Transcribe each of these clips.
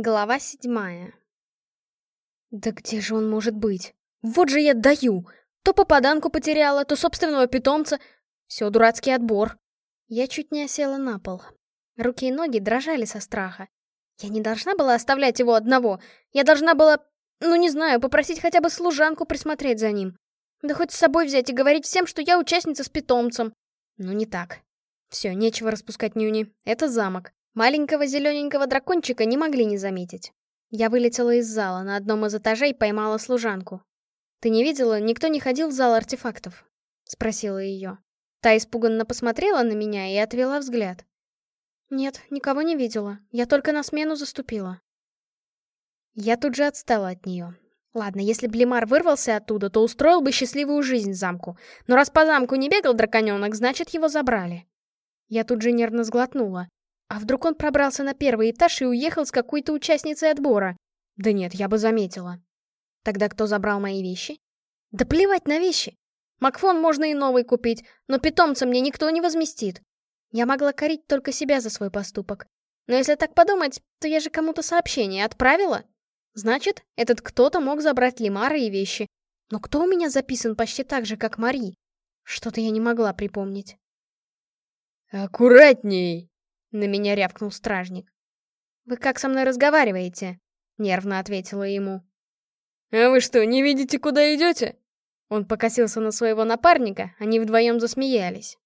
Глава седьмая. Да где же он может быть? Вот же я даю! То попаданку потеряла, то собственного питомца. Все, дурацкий отбор. Я чуть не осела на пол. Руки и ноги дрожали со страха. Я не должна была оставлять его одного. Я должна была, ну не знаю, попросить хотя бы служанку присмотреть за ним. Да хоть с собой взять и говорить всем, что я участница с питомцем. Но не так. Все, нечего распускать нюни. Это замок. Маленького зелененького дракончика не могли не заметить. Я вылетела из зала, на одном из этажей поймала служанку. «Ты не видела, никто не ходил в зал артефактов?» — спросила ее. Та испуганно посмотрела на меня и отвела взгляд. «Нет, никого не видела. Я только на смену заступила». Я тут же отстала от нее. Ладно, если б вырвался оттуда, то устроил бы счастливую жизнь замку. Но раз по замку не бегал драконенок, значит, его забрали. Я тут же нервно сглотнула. А вдруг он пробрался на первый этаж и уехал с какой-то участницей отбора? Да нет, я бы заметила. Тогда кто забрал мои вещи? Да плевать на вещи. Макфон можно и новый купить, но питомца мне никто не возместит. Я могла корить только себя за свой поступок. Но если так подумать, то я же кому-то сообщение отправила. Значит, этот кто-то мог забрать Лимара и вещи. Но кто у меня записан почти так же, как Мари? Что-то я не могла припомнить. «Аккуратней!» — на меня рявкнул стражник. «Вы как со мной разговариваете?» — нервно ответила ему. «А вы что, не видите, куда идете?» Он покосился на своего напарника, они вдвоем засмеялись.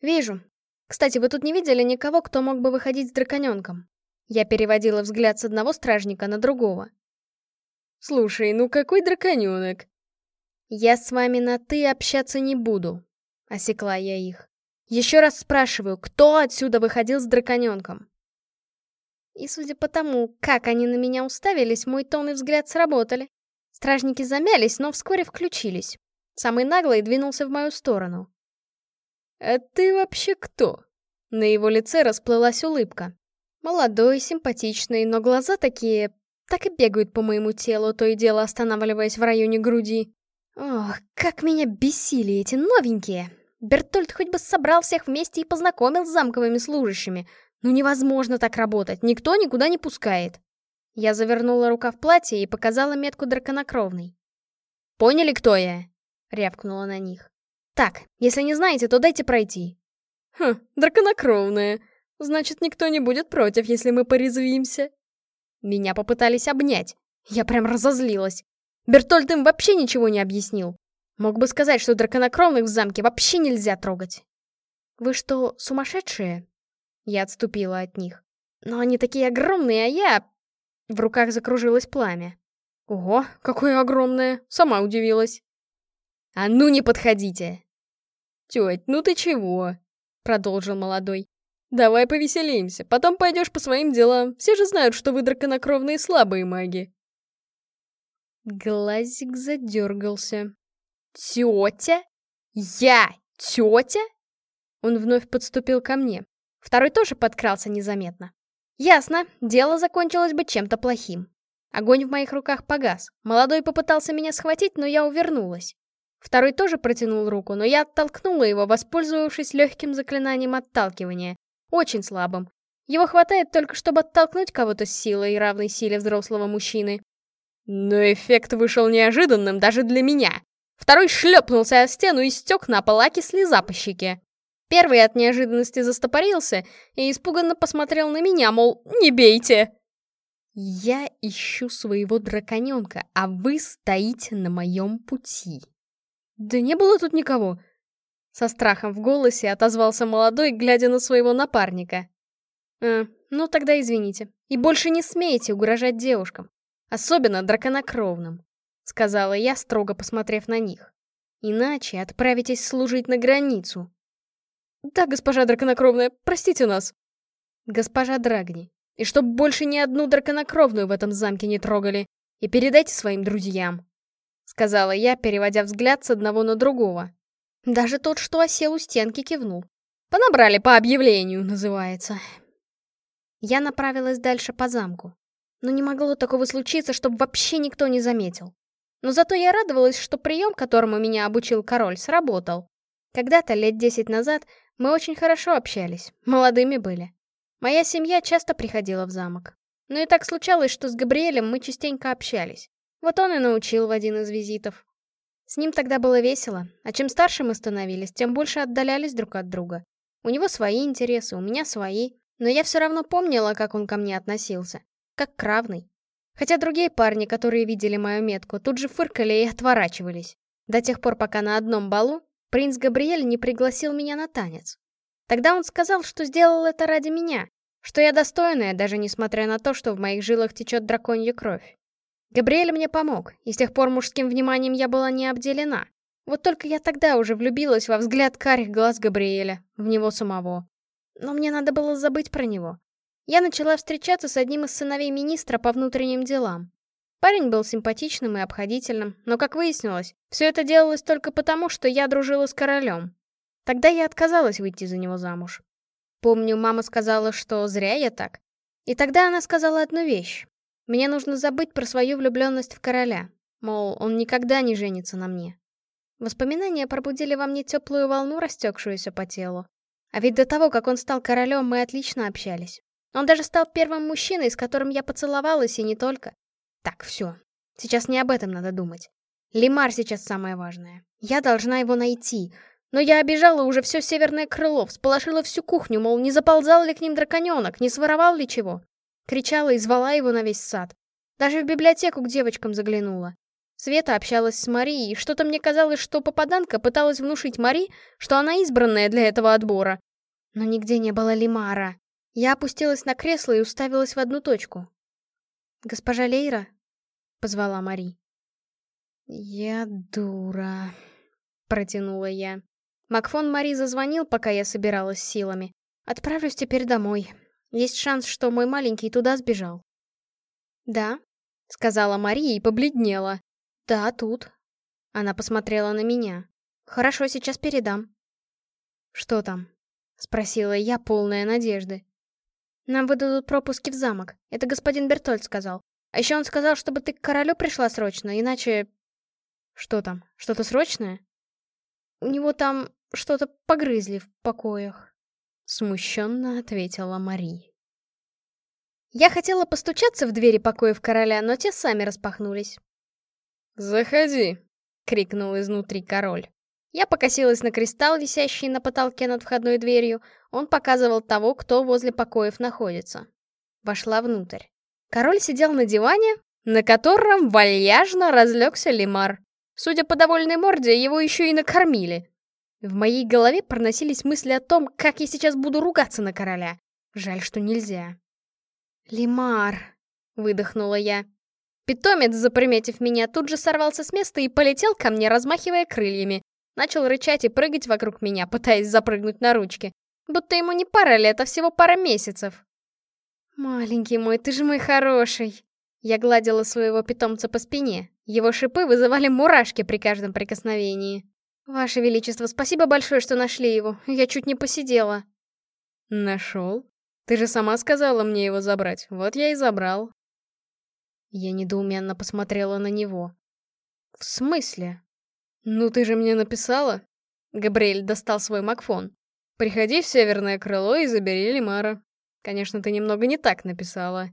«Вижу. Кстати, вы тут не видели никого, кто мог бы выходить с драконенком?» Я переводила взгляд с одного стражника на другого. «Слушай, ну какой драконенок?» «Я с вами на «ты» общаться не буду», — осекла я их. Еще раз спрашиваю, кто отсюда выходил с драконенком? И судя по тому, как они на меня уставились, мой тон и взгляд сработали. Стражники замялись, но вскоре включились. Самый наглый двинулся в мою сторону. «А ты вообще кто?» На его лице расплылась улыбка. Молодой, симпатичный, но глаза такие... Так и бегают по моему телу, то и дело останавливаясь в районе груди. Ох, как меня бесили эти новенькие! Бертольд хоть бы собрал всех вместе и познакомил с замковыми служащими. Ну невозможно так работать, никто никуда не пускает. Я завернула рука в платье и показала метку драконокровной. «Поняли, кто я?» — рявкнула на них. «Так, если не знаете, то дайте пройти». «Хм, драконокровная. Значит, никто не будет против, если мы порезвимся». Меня попытались обнять. Я прям разозлилась. Бертольд им вообще ничего не объяснил. Мог бы сказать, что драконокровных в замке вообще нельзя трогать. Вы что, сумасшедшие? Я отступила от них. Но они такие огромные, а я... В руках закружилось пламя. Ого, какое огромное, сама удивилась. А ну не подходите! Теть, ну ты чего? Продолжил молодой. Давай повеселимся, потом пойдешь по своим делам. Все же знают, что вы драконокровные слабые маги. Глазик задергался. «Тетя? Я тетя?» Он вновь подступил ко мне. Второй тоже подкрался незаметно. Ясно, дело закончилось бы чем-то плохим. Огонь в моих руках погас. Молодой попытался меня схватить, но я увернулась. Второй тоже протянул руку, но я оттолкнула его, воспользовавшись легким заклинанием отталкивания. Очень слабым. Его хватает только, чтобы оттолкнуть кого-то с силой, равной силе взрослого мужчины. Но эффект вышел неожиданным даже для меня. Второй шлепнулся о стену и стек на пол Аки слеза по щеке. Первый от неожиданности застопорился и испуганно посмотрел на меня, мол, не бейте. Я ищу своего драконенка, а вы стоите на моем пути. Да не было тут никого. Со страхом в голосе отозвался молодой, глядя на своего напарника. «А, ну тогда извините. И больше не смейте угрожать девушкам. Особенно драконокровным. — сказала я, строго посмотрев на них. «Иначе отправитесь служить на границу». «Да, госпожа драконокровная, простите нас». «Госпожа Драгни, и чтоб больше ни одну драконокровную в этом замке не трогали, и передайте своим друзьям», — сказала я, переводя взгляд с одного на другого. Даже тот, что осел у стенки, кивнул. «Понабрали по объявлению, называется». Я направилась дальше по замку. Но не могло такого случиться, чтобы вообще никто не заметил. Но зато я радовалась, что прием, которому меня обучил король, сработал. Когда-то, лет десять назад, мы очень хорошо общались, молодыми были. Моя семья часто приходила в замок. Но и так случалось, что с Габриэлем мы частенько общались. Вот он и научил в один из визитов. С ним тогда было весело, а чем старше мы становились, тем больше отдалялись друг от друга. У него свои интересы, у меня свои, но я все равно помнила, как он ко мне относился. Как к равной. Хотя другие парни, которые видели мою метку, тут же фыркали и отворачивались. До тех пор, пока на одном балу принц Габриэль не пригласил меня на танец. Тогда он сказал, что сделал это ради меня, что я достойная, даже несмотря на то, что в моих жилах течет драконья кровь. Габриэль мне помог, и с тех пор мужским вниманием я была не обделена. Вот только я тогда уже влюбилась во взгляд карих глаз Габриэля, в него самого. Но мне надо было забыть про него. Я начала встречаться с одним из сыновей министра по внутренним делам. Парень был симпатичным и обходительным, но, как выяснилось, все это делалось только потому, что я дружила с королем. Тогда я отказалась выйти за него замуж. Помню, мама сказала, что зря я так. И тогда она сказала одну вещь. Мне нужно забыть про свою влюбленность в короля. Мол, он никогда не женится на мне. Воспоминания пробудили во мне теплую волну, растекшуюся по телу. А ведь до того, как он стал королем, мы отлично общались. Он даже стал первым мужчиной, с которым я поцеловалась, и не только. Так, все. Сейчас не об этом надо думать. Лимар сейчас самое важное. Я должна его найти. Но я обижала уже все северное крыло, всполошила всю кухню, мол, не заползал ли к ним драконенок, не своровал ли чего. Кричала и звала его на весь сад. Даже в библиотеку к девочкам заглянула. Света общалась с Марией, и что-то мне казалось, что попаданка пыталась внушить Мари, что она избранная для этого отбора. Но нигде не было Лимара. Я опустилась на кресло и уставилась в одну точку. «Госпожа Лейра?» — позвала Мари. «Я дура», — протянула я. Макфон Мари зазвонил, пока я собиралась силами. «Отправлюсь теперь домой. Есть шанс, что мой маленький туда сбежал». «Да», — сказала Мари и побледнела. «Да, тут». Она посмотрела на меня. «Хорошо, сейчас передам». «Что там?» — спросила я, полная надежды. Нам выдадут пропуски в замок. Это господин Бертольд сказал. А еще он сказал, чтобы ты к королю пришла срочно, иначе... Что там? Что-то срочное? У него там что-то погрызли в покоях. Смущенно ответила Мари. Я хотела постучаться в двери покоев короля, но те сами распахнулись. «Заходи!» — крикнул изнутри король. Я покосилась на кристалл, висящий на потолке над входной дверью. Он показывал того, кто возле покоев находится. Вошла внутрь. Король сидел на диване, на котором вальяжно разлегся лимар. Судя по довольной морде, его еще и накормили. В моей голове проносились мысли о том, как я сейчас буду ругаться на короля. Жаль, что нельзя. «Лимар», — выдохнула я. Питомец, заприметив меня, тут же сорвался с места и полетел ко мне, размахивая крыльями. Начал рычать и прыгать вокруг меня, пытаясь запрыгнуть на ручки. Будто ему не пара лет, а всего пара месяцев. «Маленький мой, ты же мой хороший!» Я гладила своего питомца по спине. Его шипы вызывали мурашки при каждом прикосновении. «Ваше Величество, спасибо большое, что нашли его. Я чуть не посидела». «Нашел? Ты же сама сказала мне его забрать. Вот я и забрал». Я недоуменно посмотрела на него. «В смысле?» «Ну ты же мне написала?» Габриэль достал свой макфон. «Приходи в Северное Крыло и забери Лимара». Конечно, ты немного не так написала.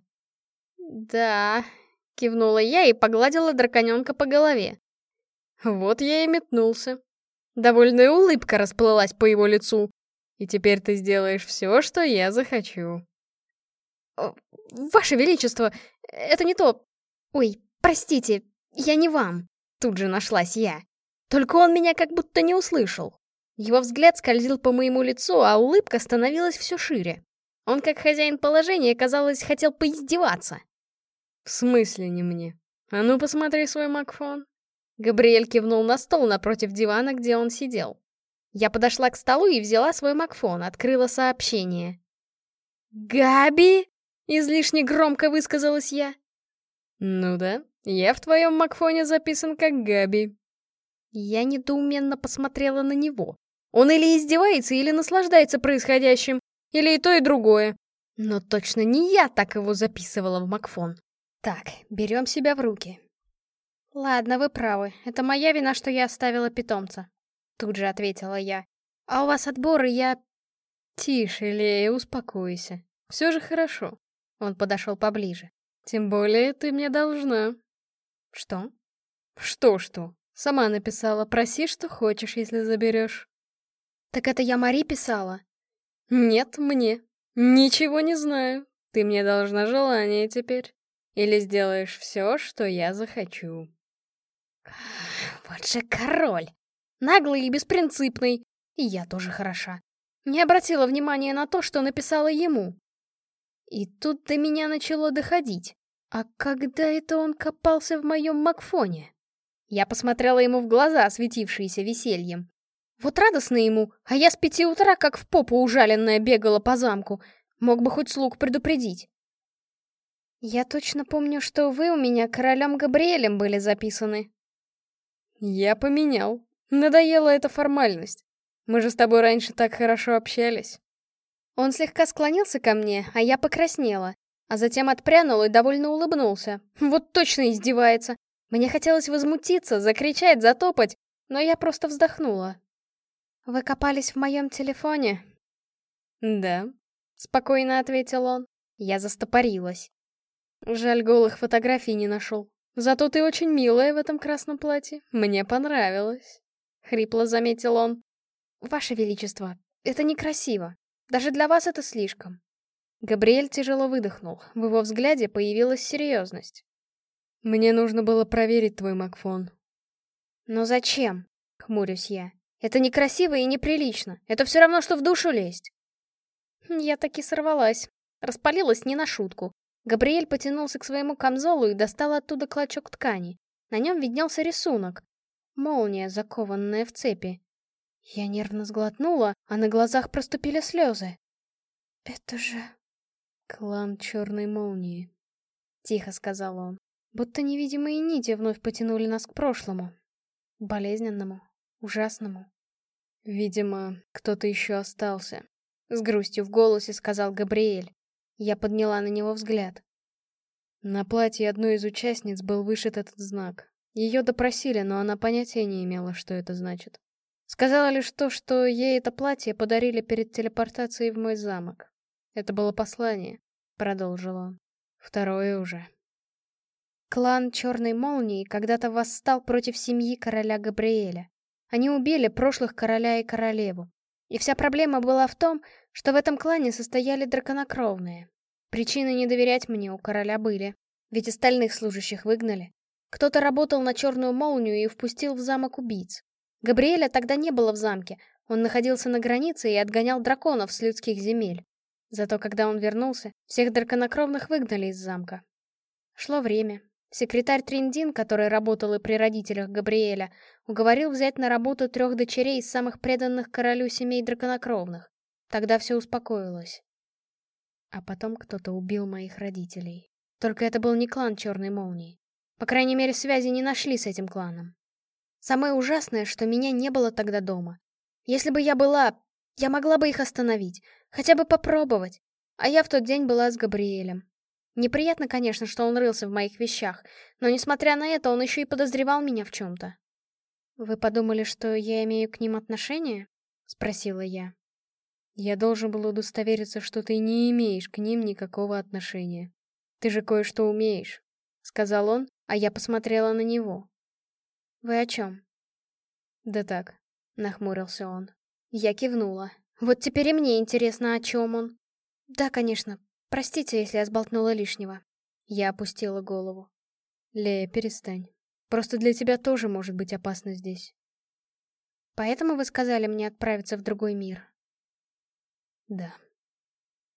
«Да», — кивнула я и погладила драконёнка по голове. Вот я и метнулся. Довольная улыбка расплылась по его лицу. И теперь ты сделаешь все, что я захочу. «Ваше Величество, это не то. Ой, простите, я не вам». Тут же нашлась я. Только он меня как будто не услышал. Его взгляд скользил по моему лицу, а улыбка становилась все шире. Он, как хозяин положения, казалось, хотел поиздеваться. «В смысле не мне? А ну посмотри свой макфон». Габриэль кивнул на стол напротив дивана, где он сидел. Я подошла к столу и взяла свой макфон, открыла сообщение. «Габи?» — излишне громко высказалась я. «Ну да, я в твоем макфоне записан как Габи», я недоуменно посмотрела на него. Он или издевается, или наслаждается происходящим, или и то, и другое. Но точно не я так его записывала в Макфон. Так, берем себя в руки. Ладно, вы правы. Это моя вина, что я оставила питомца. Тут же ответила я. А у вас отборы, я... Тише, Лея, успокойся. Все же хорошо. Он подошел поближе. «Тем более ты мне должна». «Что?» «Что-что? Сама написала, проси, что хочешь, если заберешь». «Так это я Мари писала?» «Нет, мне. Ничего не знаю. Ты мне должна желание теперь. Или сделаешь все, что я захочу». Вот же король! Наглый и беспринципный. И я тоже хороша. Не обратила внимания на то, что написала ему. И тут до меня начало доходить. А когда это он копался в моем Макфоне? Я посмотрела ему в глаза, осветившиеся весельем. Вот радостно ему, а я с пяти утра, как в попу ужаленная, бегала по замку. Мог бы хоть слуг предупредить. Я точно помню, что вы у меня королем Габриэлем были записаны. Я поменял. Надоела эта формальность. Мы же с тобой раньше так хорошо общались. Он слегка склонился ко мне, а я покраснела, а затем отпрянул и довольно улыбнулся. Вот точно издевается. Мне хотелось возмутиться, закричать, затопать, но я просто вздохнула. «Вы копались в моем телефоне?» «Да», — спокойно ответил он. Я застопорилась. «Жаль, голых фотографий не нашел. Зато ты очень милая в этом красном платье. Мне понравилось», — хрипло заметил он. «Ваше Величество, это некрасиво. Даже для вас это слишком». Габриэль тяжело выдохнул. В его взгляде появилась серьезность. «Мне нужно было проверить твой Макфон». «Но зачем?» — хмурюсь я. «Это некрасиво и неприлично. Это все равно, что в душу лезть». Я таки сорвалась. Распалилась не на шутку. Габриэль потянулся к своему камзолу и достал оттуда клочок ткани. На нем виднелся рисунок. Молния, закованная в цепи. Я нервно сглотнула, а на глазах проступили слезы. «Это же...» «Клан Черной Молнии», — тихо сказал он. Будто невидимые нити вновь потянули нас к прошлому. Болезненному, ужасному. «Видимо, кто-то еще остался», — с грустью в голосе сказал Габриэль. Я подняла на него взгляд. На платье одной из участниц был вышит этот знак. Ее допросили, но она понятия не имела, что это значит. Сказала лишь то, что ей это платье подарили перед телепортацией в мой замок. Это было послание, продолжил он. Второе уже. Клан Черной Молнии когда-то восстал против семьи короля Габриэля. Они убили прошлых короля и королеву. И вся проблема была в том, что в этом клане состояли драконокровные. Причины не доверять мне у короля были, ведь остальных служащих выгнали. Кто-то работал на Черную Молнию и впустил в замок убийц. Габриэля тогда не было в замке, он находился на границе и отгонял драконов с людских земель. Зато когда он вернулся, всех драконокровных выгнали из замка. Шло время. Секретарь Триндин, который работал и при родителях Габриэля, уговорил взять на работу трех дочерей из самых преданных королю семей драконокровных. Тогда все успокоилось. А потом кто-то убил моих родителей. Только это был не клан Черной Молнии. По крайней мере, связи не нашли с этим кланом. Самое ужасное, что меня не было тогда дома. Если бы я была, я могла бы их остановить, хотя бы попробовать. А я в тот день была с Габриэлем. Неприятно, конечно, что он рылся в моих вещах, но несмотря на это, он еще и подозревал меня в чем-то. «Вы подумали, что я имею к ним отношение?» — спросила я. «Я должен был удостовериться, что ты не имеешь к ним никакого отношения. Ты же кое-что умеешь», — сказал он, а я посмотрела на него. «Вы о чем?» «Да так», — нахмурился он. Я кивнула. «Вот теперь и мне интересно, о чем он». «Да, конечно. Простите, если я сболтнула лишнего». Я опустила голову. «Лея, перестань. Просто для тебя тоже может быть опасно здесь». «Поэтому вы сказали мне отправиться в другой мир?» «Да».